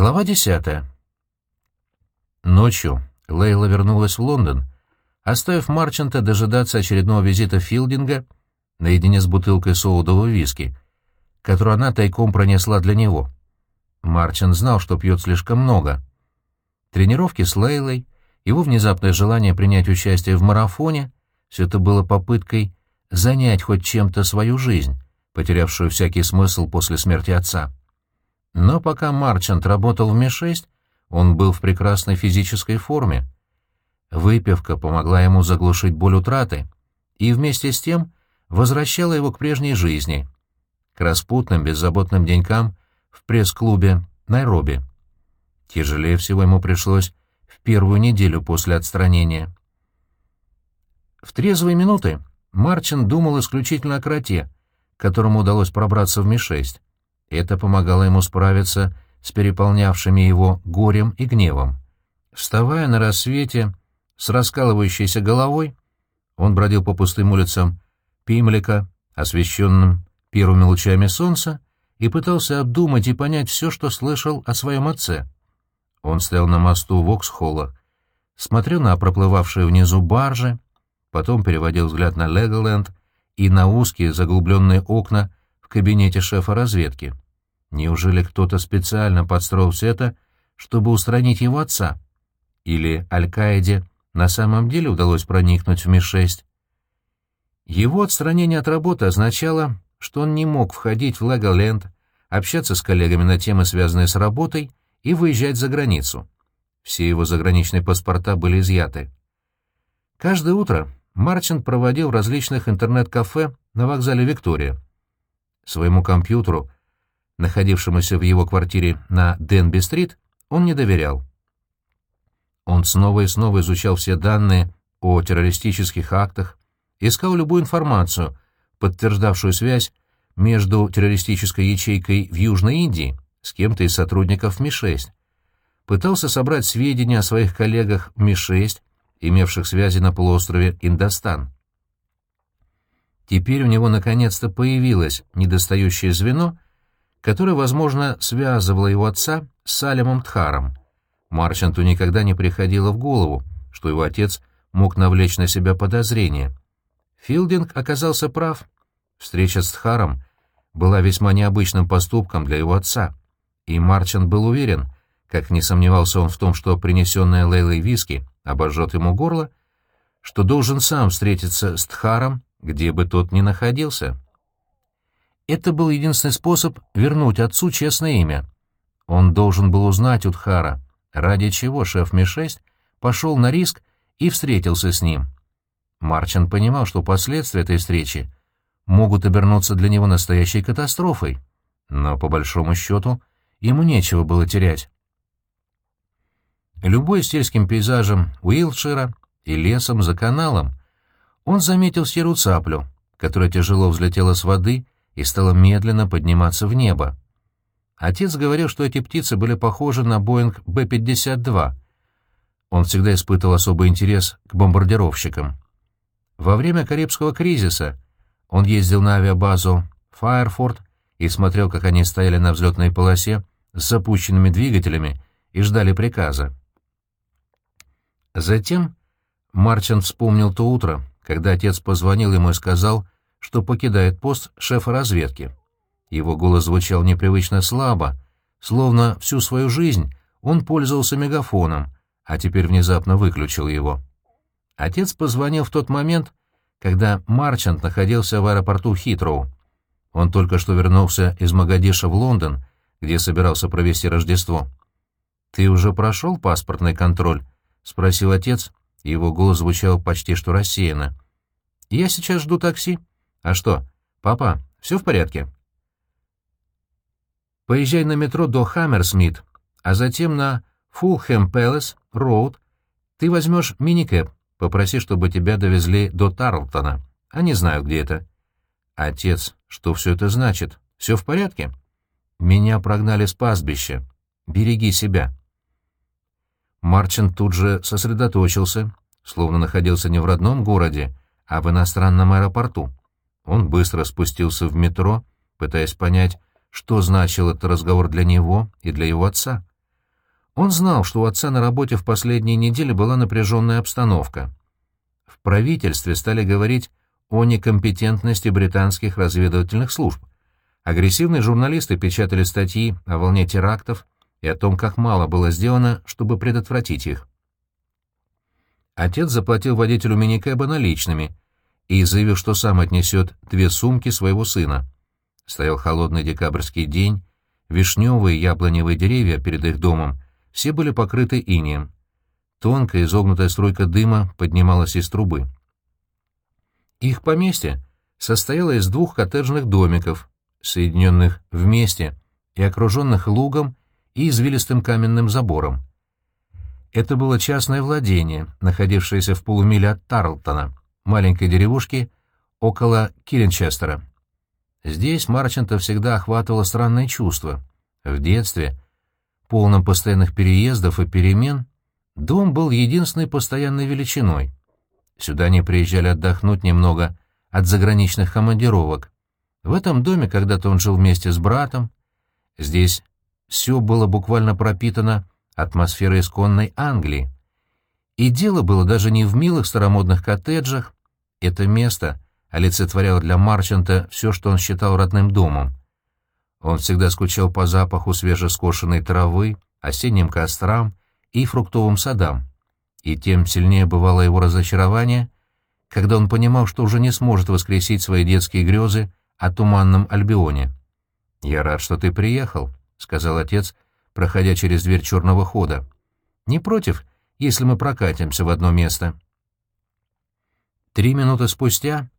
Глава десятая. Ночью Лейла вернулась в Лондон, оставив Марчанта дожидаться очередного визита Филдинга наедине с бутылкой соудового виски, которую она тайком пронесла для него. Марчант знал, что пьет слишком много. Тренировки с Лейлой, его внезапное желание принять участие в марафоне — все это было попыткой занять хоть чем-то свою жизнь, потерявшую всякий смысл после смерти отца. Но пока Марчант работал в Ми-6, он был в прекрасной физической форме. Выпивка помогла ему заглушить боль утраты и вместе с тем возвращала его к прежней жизни, к распутным, беззаботным денькам в пресс-клубе Найроби. Тяжелее всего ему пришлось в первую неделю после отстранения. В трезвые минуты Марчин думал исключительно о кроте, которому удалось пробраться в Ми-6. Это помогало ему справиться с переполнявшими его горем и гневом. Вставая на рассвете с раскалывающейся головой, он бродил по пустым улицам Пимлика, освещенным первыми лучами солнца, и пытался обдумать и понять все, что слышал о своем отце. Он стоял на мосту Воксхолла, смотрел на проплывавшие внизу баржи, потом переводил взгляд на Леголенд и на узкие заглубленные окна кабинете шефа разведки. Неужели кто-то специально подстроил все это, чтобы устранить его отца? Или Аль-Каиде на самом деле удалось проникнуть в Ми-6? Его отстранение от работы означало, что он не мог входить в Леголенд, общаться с коллегами на темы, связанные с работой, и выезжать за границу. Все его заграничные паспорта были изъяты. Каждое утро Марчин проводил в различных интернет-кафе на вокзале Виктория. Своему компьютеру — находившемуся в его квартире на Денби-стрит, он не доверял. Он снова и снова изучал все данные о террористических актах, искал любую информацию, подтверждавшую связь между террористической ячейкой в Южной Индии с кем-то из сотрудников Ми-6, пытался собрать сведения о своих коллегах Ми-6, имевших связи на полуострове Индостан. Теперь у него наконец-то появилось недостающее звено — которое, возможно, связывало его отца с Салемом Тхаром. Марчанту никогда не приходило в голову, что его отец мог навлечь на себя подозрения. Филдинг оказался прав. Встреча с Тхаром была весьма необычным поступком для его отца, и Марчант был уверен, как не сомневался он в том, что принесенная Лейлой виски обожжет ему горло, что должен сам встретиться с Тхаром, где бы тот ни находился. Это был единственный способ вернуть отцу честное имя. Он должен был узнать у Тхара, ради чего шеф Ми-6 пошел на риск и встретился с ним. Марчин понимал, что последствия этой встречи могут обернуться для него настоящей катастрофой, но, по большому счету, ему нечего было терять. Любой сельским пейзажем Уилтшира и лесом за каналом он заметил серую цаплю, которая тяжело взлетела с воды и стала медленно подниматься в небо. Отец говорил, что эти птицы были похожи на Боинг Б-52. Он всегда испытывал особый интерес к бомбардировщикам. Во время Карибского кризиса он ездил на авиабазу Файерфорд и смотрел, как они стояли на взлетной полосе с запущенными двигателями и ждали приказа. Затем Марчин вспомнил то утро, когда отец позвонил ему и сказал, что покидает пост шефа разведки. Его голос звучал непривычно слабо, словно всю свою жизнь он пользовался мегафоном, а теперь внезапно выключил его. Отец позвонил в тот момент, когда Марчант находился в аэропорту Хитроу. Он только что вернулся из Магадиша в Лондон, где собирался провести Рождество. «Ты уже прошел паспортный контроль?» — спросил отец, и его голос звучал почти что рассеянно. «Я сейчас жду такси», «А что, папа, все в порядке?» «Поезжай на метро до Хаммерсмит, а затем на Фулхэм Пэлас Роуд. Ты возьмешь миникэп, попроси, чтобы тебя довезли до Тарлтона. А не знаю, где это». «Отец, что все это значит? Все в порядке?» «Меня прогнали с пастбища. Береги себя». Марчин тут же сосредоточился, словно находился не в родном городе, а в иностранном аэропорту. Он быстро спустился в метро, пытаясь понять, что значил этот разговор для него и для его отца. Он знал, что у отца на работе в последние недели была напряженная обстановка. В правительстве стали говорить о некомпетентности британских разведывательных служб. Агрессивные журналисты печатали статьи о волне терактов и о том, как мало было сделано, чтобы предотвратить их. Отец заплатил водителю миникэба наличными и заявил, что сам отнесет две сумки своего сына. Стоял холодный декабрьский день, вишневые и яблоневые деревья перед их домом все были покрыты инеем. Тонкая изогнутая струйка дыма поднималась из трубы. Их поместье состояло из двух коттеджных домиков, соединенных вместе и окруженных лугом и извилистым каменным забором. Это было частное владение, находившееся в полумиле от Тарлтона, маленькой деревушки около Киренчестера. Здесь Марчанта всегда охватывало странное чувство. В детстве, полном постоянных переездов и перемен, дом был единственной постоянной величиной. Сюда они приезжали отдохнуть немного от заграничных командировок. В этом доме когда-то он жил вместе с братом. Здесь все было буквально пропитано атмосферой исконной Англии. И дело было даже не в милых старомодных коттеджах. Это место олицетворяло для Марчанта все, что он считал родным домом. Он всегда скучал по запаху свежескошенной травы, осенним кострам и фруктовым садам. И тем сильнее бывало его разочарование, когда он понимал, что уже не сможет воскресить свои детские грезы о туманном Альбионе. «Я рад, что ты приехал», — сказал отец, проходя через дверь черного хода. «Не против, если мы прокатимся в одно место?» Три минуты спустя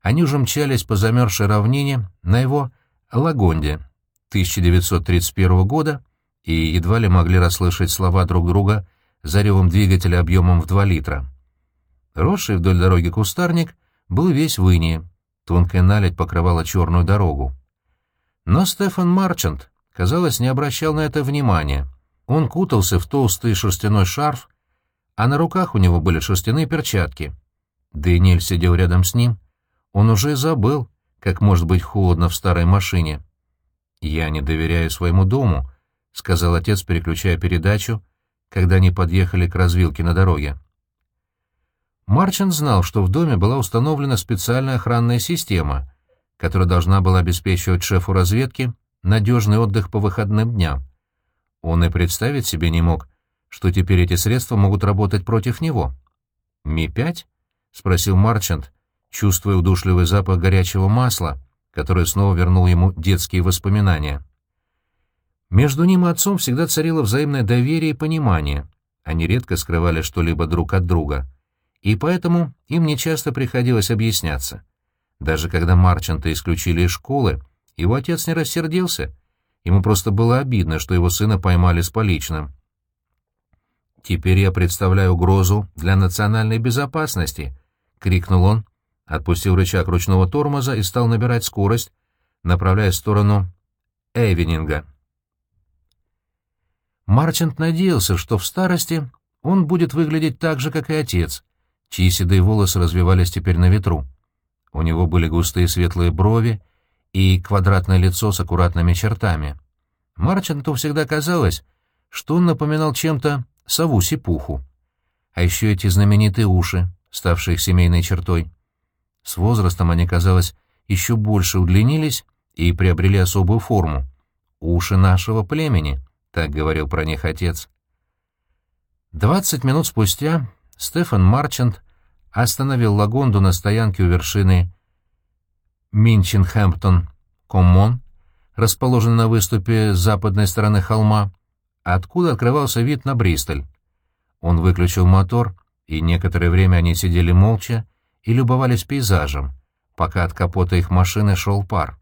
они уже мчались по замерзшей равнине на его Лагонде 1931 года и едва ли могли расслышать слова друг друга за ревом двигателя объемом в 2 литра. Росший вдоль дороги кустарник был весь в инее, тонкая наледь покрывала черную дорогу. Но Стефан Марчант, казалось, не обращал на это внимания. Он кутался в толстый шерстяной шарф, а на руках у него были шерстяные перчатки. Дэниэль сидел рядом с ним. Он уже забыл, как может быть холодно в старой машине. «Я не доверяю своему дому», — сказал отец, переключая передачу, когда они подъехали к развилке на дороге. Марчин знал, что в доме была установлена специальная охранная система, которая должна была обеспечивать шефу разведки надежный отдых по выходным дням. Он и представить себе не мог, что теперь эти средства могут работать против него. «Ми-5?» — спросил Марчант, чувствуя удушливый запах горячего масла, который снова вернул ему детские воспоминания. Между ним и отцом всегда царило взаимное доверие и понимание. Они редко скрывали что-либо друг от друга. И поэтому им нечасто приходилось объясняться. Даже когда Марчанта исключили из школы, его отец не рассердился. Ему просто было обидно, что его сына поймали с поличным. «Теперь я представляю угрозу для национальной безопасности», — крикнул он, отпустил рычаг ручного тормоза и стал набирать скорость, направляясь в сторону Эйвенинга. Марчант надеялся, что в старости он будет выглядеть так же, как и отец, чьи седые волосы развивались теперь на ветру. У него были густые светлые брови и квадратное лицо с аккуратными чертами. Марчанту всегда казалось, что он напоминал чем-то сову-сипуху. А еще эти знаменитые уши, ставшие их семейной чертой. С возрастом они, казалось, еще больше удлинились и приобрели особую форму. «Уши нашего племени», — так говорил про них отец. Двадцать минут спустя Стефан Марчант остановил Лагонду на стоянке у вершины Минченхэмптон-Коммон, расположенной на выступе с западной стороны холма, откуда открывался вид на Бристоль. Он выключил мотор, и некоторое время они сидели молча, и любовались пейзажем, пока от капота их машины шел пар.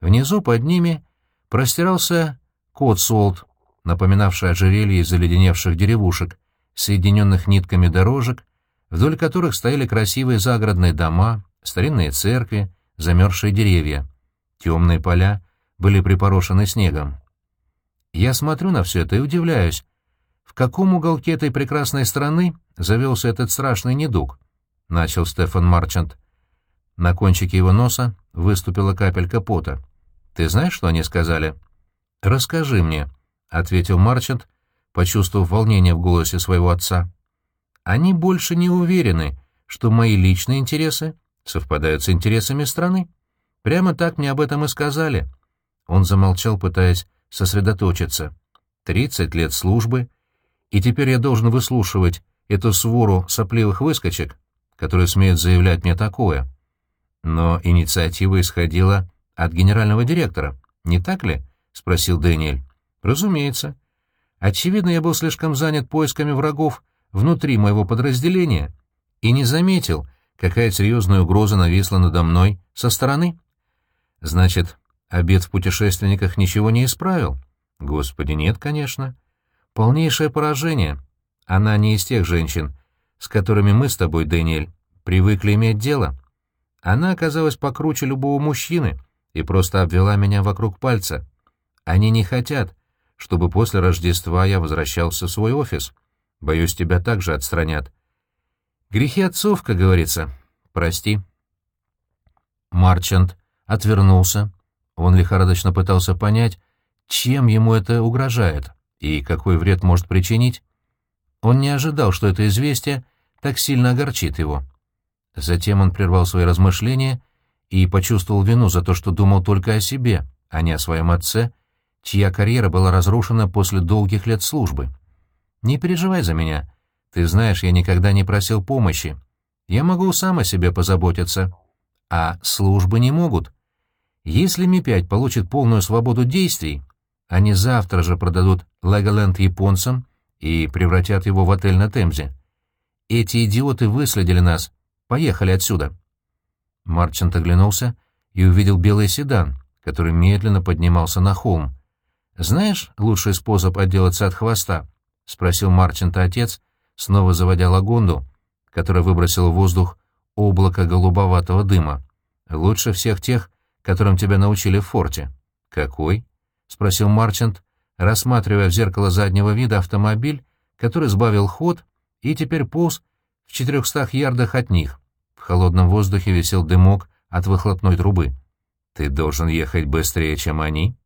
Внизу под ними простирался Котсуолт, напоминавший ожерелье из заледеневших деревушек, соединенных нитками дорожек, вдоль которых стояли красивые загородные дома, старинные церкви, замерзшие деревья. Темные поля были припорошены снегом. Я смотрю на все это и удивляюсь, в каком уголке этой прекрасной страны завелся этот страшный недуг —— начал Стефан Марчант. На кончике его носа выступила капелька пота. «Ты знаешь, что они сказали?» «Расскажи мне», — ответил Марчант, почувствовав волнение в голосе своего отца. «Они больше не уверены, что мои личные интересы совпадают с интересами страны. Прямо так мне об этом и сказали». Он замолчал, пытаясь сосредоточиться. «Тридцать лет службы, и теперь я должен выслушивать эту свору сопливых выскочек, которые смеют заявлять мне такое. Но инициатива исходила от генерального директора, не так ли? — спросил Дэниэль. «Разумеется. Очевидно, я был слишком занят поисками врагов внутри моего подразделения и не заметил, какая серьезная угроза нависла надо мной со стороны. Значит, обед в путешественниках ничего не исправил? Господи, нет, конечно. Полнейшее поражение. Она не из тех женщин, с которыми мы с тобой, Дэниэль, привыкли иметь дело. Она оказалась покруче любого мужчины и просто обвела меня вокруг пальца. Они не хотят, чтобы после Рождества я возвращался в свой офис. Боюсь, тебя также отстранят. Грехи отцов, как говорится. Прости. Марчант отвернулся. Он лихорадочно пытался понять, чем ему это угрожает и какой вред может причинить. Он не ожидал, что это известие так сильно огорчит его. Затем он прервал свои размышления и почувствовал вину за то, что думал только о себе, а не о своем отце чья карьера была разрушена после долгих лет службы. Не переживай за меня. Ты знаешь, я никогда не просил помощи. Я могу сам о себе позаботиться. А службы не могут. Если Ми-5 получит полную свободу действий, они завтра же продадут Леголенд японцам и превратят его в отель на Темзе. Эти идиоты выследили нас. Поехали отсюда. Марчант оглянулся и увидел белый седан, который медленно поднимался на холм. «Знаешь лучший способ отделаться от хвоста?» — спросил Марчанта отец, снова заводя лагунду, которая выбросила в воздух облако голубоватого дыма. «Лучше всех тех, которым тебя научили в форте». «Какой?» — спросил Марчант, рассматривая в зеркало заднего вида автомобиль, который сбавил ход и теперь полз в четырехстах ярдах от них. В холодном воздухе висел дымок от выхлопной трубы. «Ты должен ехать быстрее, чем они»,